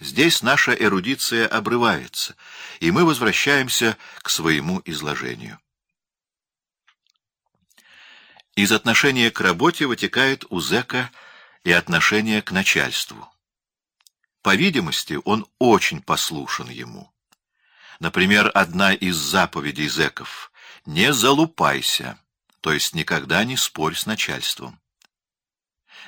Здесь наша эрудиция обрывается, и мы возвращаемся к своему изложению. Из отношения к работе вытекает у зэка и отношение к начальству. По видимости, он очень послушен ему. Например, одна из заповедей зэков — «Не залупайся», то есть никогда не спорь с начальством.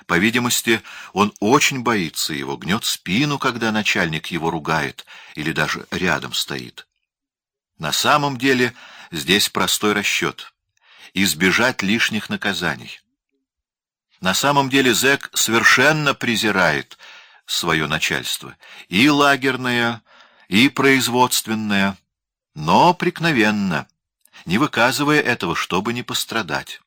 По видимости, он очень боится его, гнет спину, когда начальник его ругает или даже рядом стоит. На самом деле здесь простой расчет — избежать лишних наказаний. На самом деле зэк совершенно презирает свое начальство, и лагерное, и производственное, но прикновенно, не выказывая этого, чтобы не пострадать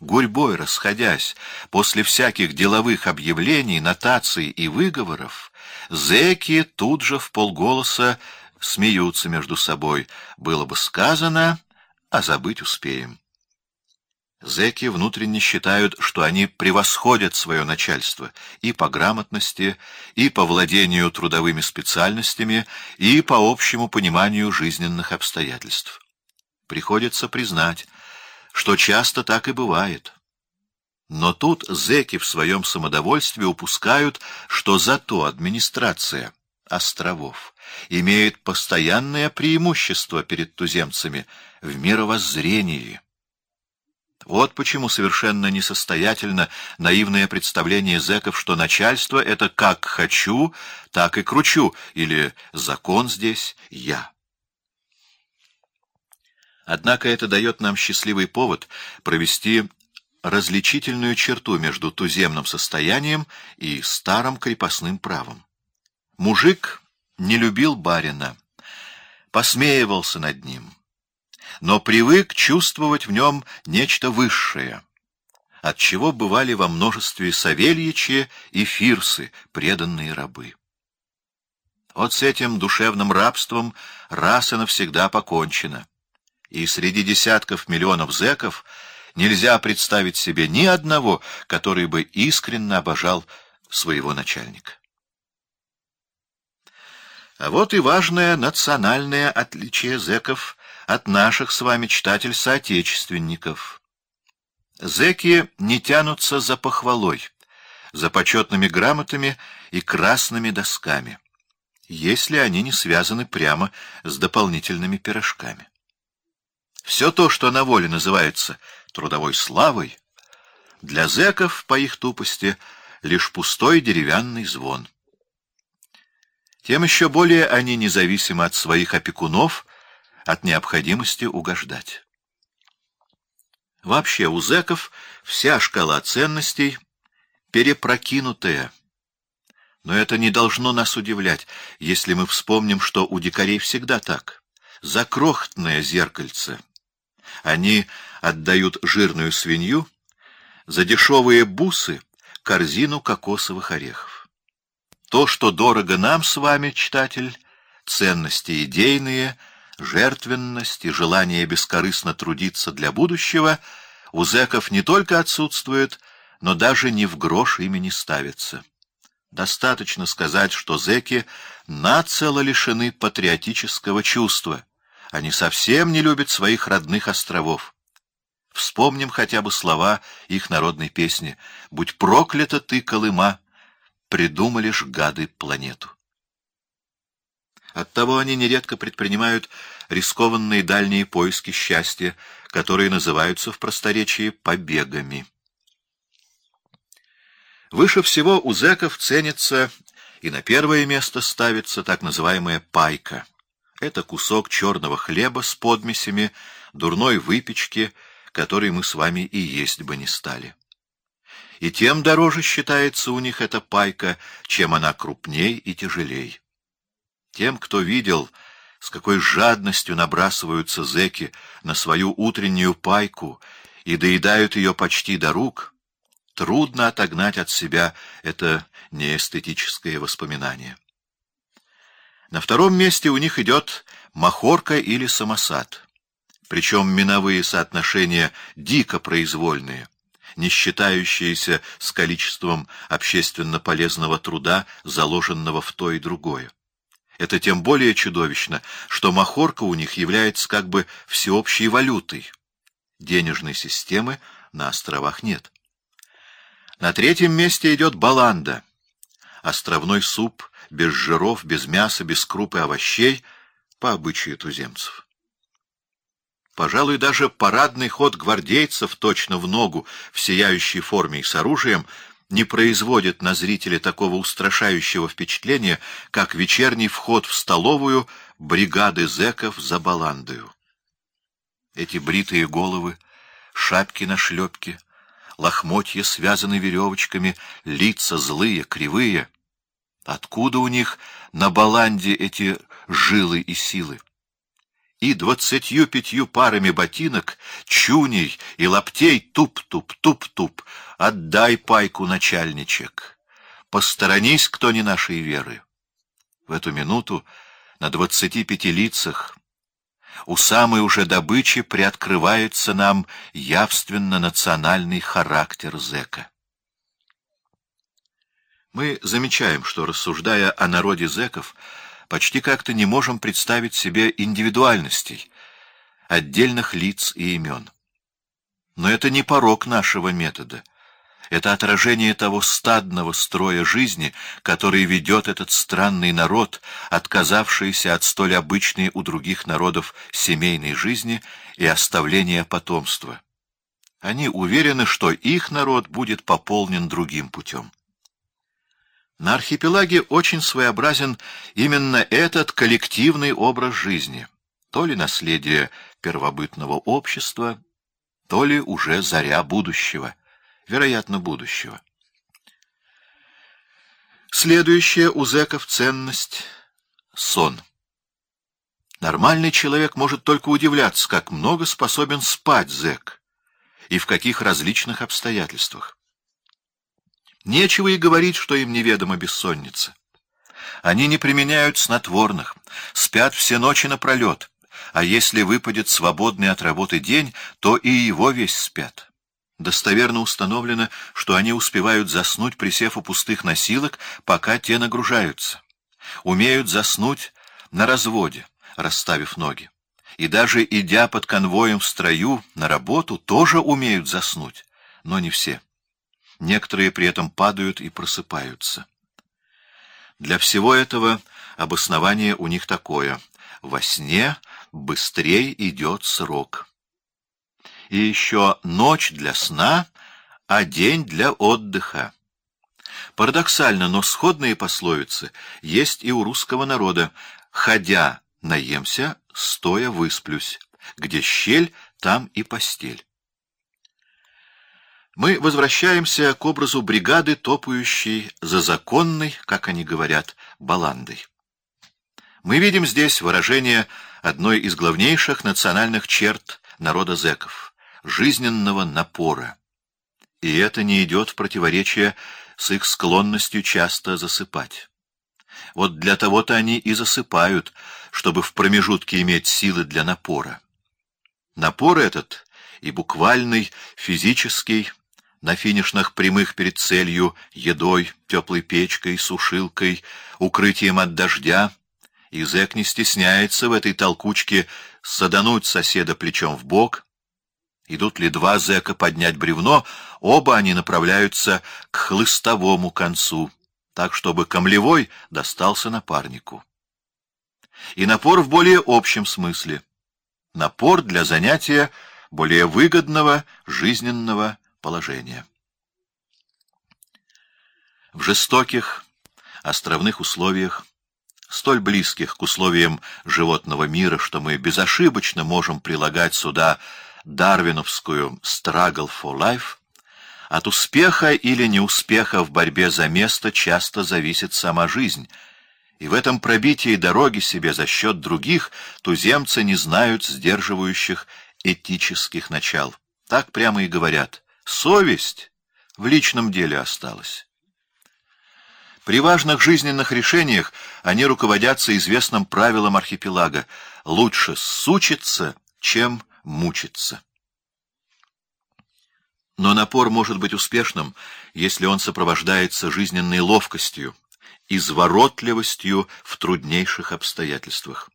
гурьбой расходясь, после всяких деловых объявлений, нотаций и выговоров, зэки тут же в полголоса смеются между собой. Было бы сказано, а забыть успеем. Зэки внутренне считают, что они превосходят свое начальство и по грамотности, и по владению трудовыми специальностями, и по общему пониманию жизненных обстоятельств. Приходится признать, что часто так и бывает. Но тут зэки в своем самодовольстве упускают, что зато администрация островов имеет постоянное преимущество перед туземцами в мировоззрении. Вот почему совершенно несостоятельно наивное представление зэков, что начальство — это как хочу, так и кручу, или закон здесь я. Однако это дает нам счастливый повод провести различительную черту между туземным состоянием и старым крепостным правом. Мужик не любил барина, посмеивался над ним, но привык чувствовать в нем нечто высшее, от чего бывали во множестве Савельичи и Фирсы, преданные рабы. Вот с этим душевным рабством раз и навсегда покончено и среди десятков миллионов зэков нельзя представить себе ни одного, который бы искренне обожал своего начальника. А вот и важное национальное отличие зэков от наших с вами читатель-соотечественников. Зэки не тянутся за похвалой, за почетными грамотами и красными досками, если они не связаны прямо с дополнительными пирожками. Все то, что на воле называется трудовой славой, для зэков, по их тупости, лишь пустой деревянный звон. Тем еще более они независимы от своих опекунов, от необходимости угождать. Вообще у зэков вся шкала ценностей перепрокинутая. Но это не должно нас удивлять, если мы вспомним, что у дикарей всегда так. За крохотное зеркальце — они отдают жирную свинью, за дешевые бусы — корзину кокосовых орехов. То, что дорого нам с вами, читатель, ценности идейные, жертвенность и желание бескорыстно трудиться для будущего, у зэков не только отсутствует, но даже ни в грош ими не ставится. Достаточно сказать, что зэки нацело лишены патриотического чувства — они совсем не любят своих родных островов. Вспомним хотя бы слова их народной песни «Будь проклята ты, Колыма, придумали ж гады планету». Оттого они нередко предпринимают рискованные дальние поиски счастья, которые называются в просторечии побегами. Выше всего у зэков ценится и на первое место ставится так называемая пайка — это кусок черного хлеба с подмесями, дурной выпечки, который мы с вами и есть бы не стали. И тем дороже считается у них эта пайка, чем она крупней и тяжелей. Тем, кто видел, с какой жадностью набрасываются зэки на свою утреннюю пайку и доедают ее почти до рук, трудно отогнать от себя это неэстетическое воспоминание. На втором месте у них идет махорка или самосад. Причем миновые соотношения дико произвольные. не считающиеся с количеством общественно полезного труда, заложенного в то и другое. Это тем более чудовищно, что махорка у них является как бы всеобщей валютой. Денежной системы на островах нет. На третьем месте идет баланда. Островной суп, без жиров, без мяса, без круп и овощей, по обычаю туземцев. Пожалуй, даже парадный ход гвардейцев точно в ногу, в сияющей форме и с оружием, не производит на зрителя такого устрашающего впечатления, как вечерний вход в столовую бригады зэков за баландою. Эти бритые головы, шапки на шлепке, лохмотья связаны веревочками, лица злые, кривые. Откуда у них на баланде эти жилы и силы? И двадцатью пятью парами ботинок, чуней и лаптей туп-туп-туп-туп. Отдай пайку, начальничек. Посторонись, кто не нашей веры. В эту минуту на двадцати пяти лицах у самой уже добычи приоткрывается нам явственно национальный характер зэка. Мы замечаем, что, рассуждая о народе зэков, почти как-то не можем представить себе индивидуальностей, отдельных лиц и имен. Но это не порог нашего метода. Это отражение того стадного строя жизни, который ведет этот странный народ, отказавшийся от столь обычной у других народов семейной жизни и оставления потомства. Они уверены, что их народ будет пополнен другим путем. На архипелаге очень своеобразен именно этот коллективный образ жизни, то ли наследие первобытного общества, то ли уже заря будущего вероятно, будущего. Следующая у зэков ценность — сон. Нормальный человек может только удивляться, как много способен спать зэк и в каких различных обстоятельствах. Нечего и говорить, что им неведома бессонница. Они не применяют снотворных, спят все ночи напролет, а если выпадет свободный от работы день, то и его весь спят. Достоверно установлено, что они успевают заснуть, присев у пустых носилок, пока те нагружаются. Умеют заснуть на разводе, расставив ноги. И даже идя под конвоем в строю на работу, тоже умеют заснуть, но не все. Некоторые при этом падают и просыпаются. Для всего этого обоснование у них такое. Во сне быстрее идет срок и еще ночь для сна, а день для отдыха. Парадоксально, но сходные пословицы есть и у русского народа «ходя наемся, стоя высплюсь, где щель, там и постель». Мы возвращаемся к образу бригады, топающей за законной, как они говорят, баландой. Мы видим здесь выражение одной из главнейших национальных черт народа зэков жизненного напора. И это не идет в противоречие с их склонностью часто засыпать. Вот для того-то они и засыпают, чтобы в промежутке иметь силы для напора. Напор этот и буквальный, физический, на финишных прямых перед целью, едой, теплой печкой, сушилкой, укрытием от дождя, и зэк не стесняется в этой толкучке садануть соседа плечом в бок — Идут ли два зэка поднять бревно, оба они направляются к хлыстовому концу, так, чтобы камлевой достался напарнику. И напор в более общем смысле. Напор для занятия более выгодного жизненного положения. В жестоких, островных условиях, столь близких к условиям животного мира, что мы безошибочно можем прилагать сюда дарвиновскую «Struggle for Life», от успеха или неуспеха в борьбе за место часто зависит сама жизнь, и в этом пробитии дороги себе за счет других туземцы не знают сдерживающих этических начал. Так прямо и говорят. Совесть в личном деле осталась. При важных жизненных решениях они руководятся известным правилом архипелага «лучше сучиться, чем мучиться. Но напор может быть успешным, если он сопровождается жизненной ловкостью, изворотливостью в труднейших обстоятельствах.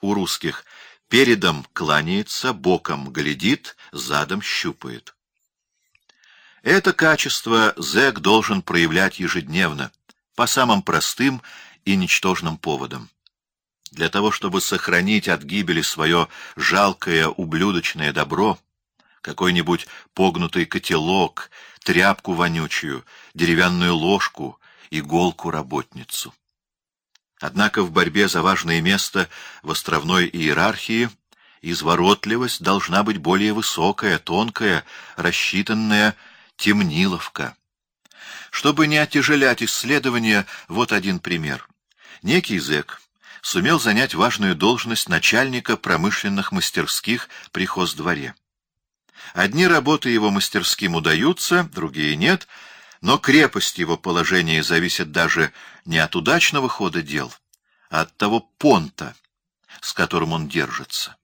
У русских передом кланяется, боком глядит, задом щупает. Это качество зэк должен проявлять ежедневно, по самым простым и ничтожным поводам. Для того, чтобы сохранить от гибели свое жалкое ублюдочное добро, какой-нибудь погнутый котелок, тряпку вонючую, деревянную ложку, иголку-работницу. Однако в борьбе за важное место в островной иерархии изворотливость должна быть более высокая, тонкая, рассчитанная темниловка. Чтобы не отяжелять исследования, вот один пример. Некий зэк сумел занять важную должность начальника промышленных мастерских при хоздворе. Одни работы его мастерским удаются, другие нет, но крепость его положения зависит даже не от удачного хода дел, а от того понта, с которым он держится.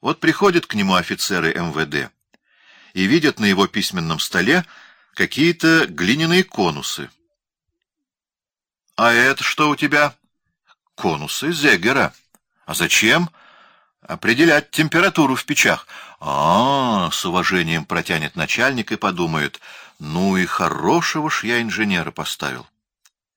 Вот приходят к нему офицеры МВД и видят на его письменном столе какие-то глиняные конусы. — А это что у тебя? — Конусы Зегера. — А зачем? — Определять температуру в печах. А, -а, -а с уважением протянет начальник и подумает, ну и хорошего ж я инженера поставил.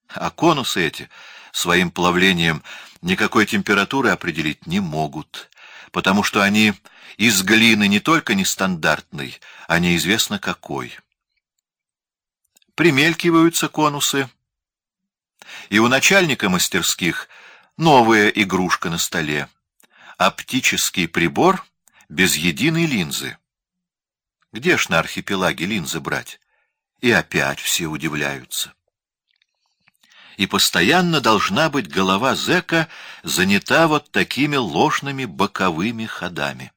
А конусы эти своим плавлением никакой температуры определить не могут, потому что они из глины не только нестандартной, а неизвестно какой. Примелькиваются конусы, и у начальника мастерских новая игрушка на столе — оптический прибор без единой линзы. Где ж на архипелаге линзы брать? И опять все удивляются. И постоянно должна быть голова зэка занята вот такими ложными боковыми ходами.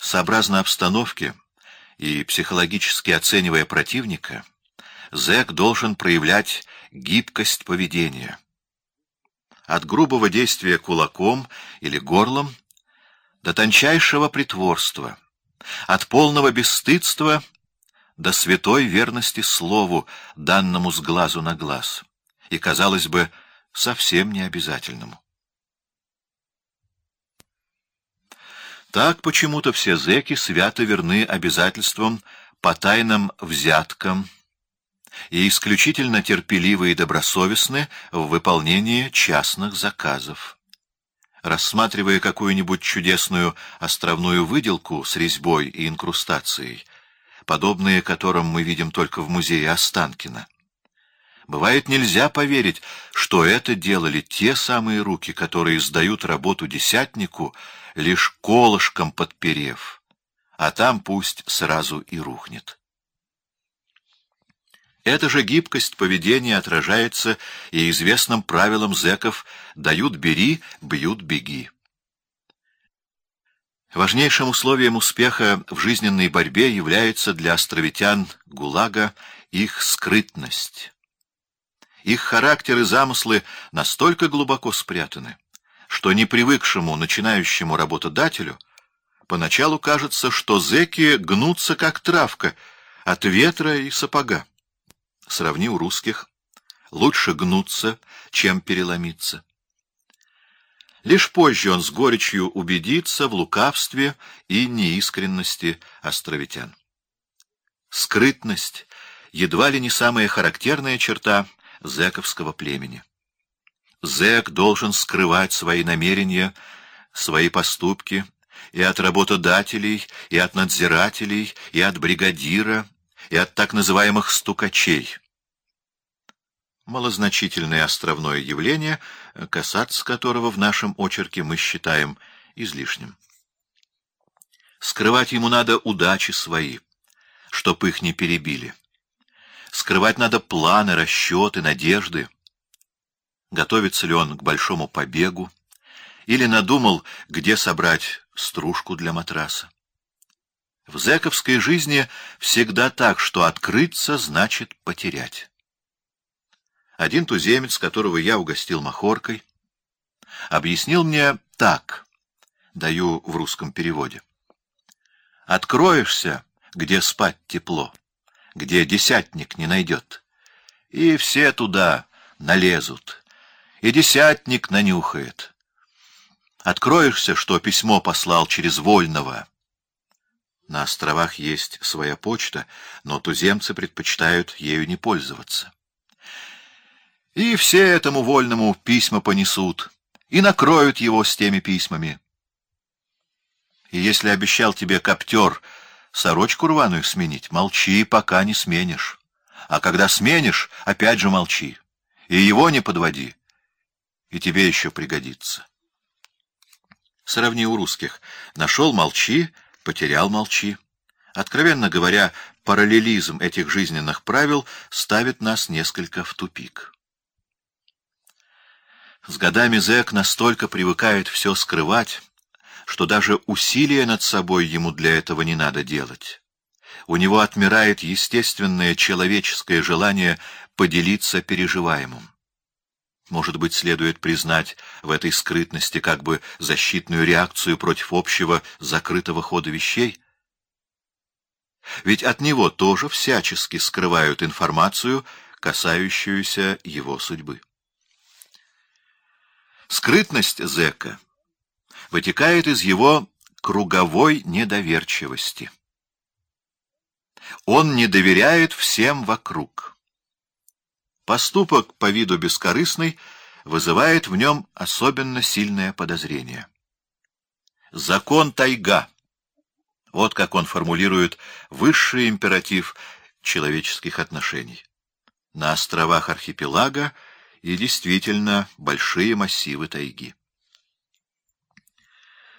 Сообразно обстановке и психологически оценивая противника, зэк должен проявлять гибкость поведения. От грубого действия кулаком или горлом до тончайшего притворства, от полного бесстыдства до святой верности слову, данному с глазу на глаз, и, казалось бы, совсем не обязательному. Так почему-то все зэки свято верны обязательствам по тайным взяткам и исключительно терпеливы и добросовестны в выполнении частных заказов. Рассматривая какую-нибудь чудесную островную выделку с резьбой и инкрустацией, подобные которым мы видим только в музее Останкина, Бывает, нельзя поверить, что это делали те самые руки, которые сдают работу десятнику, лишь колышком подперев, а там пусть сразу и рухнет. Эта же гибкость поведения отражается и известным правилам зэков «дают — бери, бьют — беги». Важнейшим условием успеха в жизненной борьбе является для островитян ГУЛАГа их скрытность. Их характер и замыслы настолько глубоко спрятаны, что непривыкшему начинающему работодателю поначалу кажется, что зэки гнутся как травка от ветра и сапога. Сравни у русских. Лучше гнуться, чем переломиться. Лишь позже он с горечью убедится в лукавстве и неискренности островитян. Скрытность — едва ли не самая характерная черта зэковского племени. Зэк должен скрывать свои намерения, свои поступки и от работодателей, и от надзирателей, и от бригадира, и от так называемых стукачей. Малозначительное островное явление, касаться которого в нашем очерке мы считаем излишним. Скрывать ему надо удачи свои, чтоб их не перебили. Скрывать надо планы, расчеты, надежды. Готовится ли он к большому побегу? Или надумал, где собрать стружку для матраса? В зэковской жизни всегда так, что открыться значит потерять. Один туземец, которого я угостил махоркой, объяснил мне так, даю в русском переводе. Откроешься, где спать тепло, где десятник не найдет, и все туда налезут, и десятник нанюхает. Откроешься, что письмо послал через Вольного. На островах есть своя почта, но туземцы предпочитают ею не пользоваться. И все этому Вольному письма понесут, и накроют его с теми письмами. И если обещал тебе коптер сорочку рваную сменить, молчи, пока не сменишь. А когда сменишь, опять же молчи. И его не подводи. И тебе еще пригодится. Сравни у русских. Нашел — молчи, потерял — молчи. Откровенно говоря, параллелизм этих жизненных правил ставит нас несколько в тупик. С годами зэк настолько привыкает все скрывать, что даже усилия над собой ему для этого не надо делать. У него отмирает естественное человеческое желание поделиться переживаемым. Может быть, следует признать в этой скрытности как бы защитную реакцию против общего закрытого хода вещей? Ведь от него тоже всячески скрывают информацию, касающуюся его судьбы. Скрытность зэка вытекает из его круговой недоверчивости. Он не доверяет всем вокруг. Поступок по виду бескорыстный вызывает в нем особенно сильное подозрение. Закон тайга. Вот как он формулирует высший императив человеческих отношений. На островах архипелага и действительно большие массивы тайги.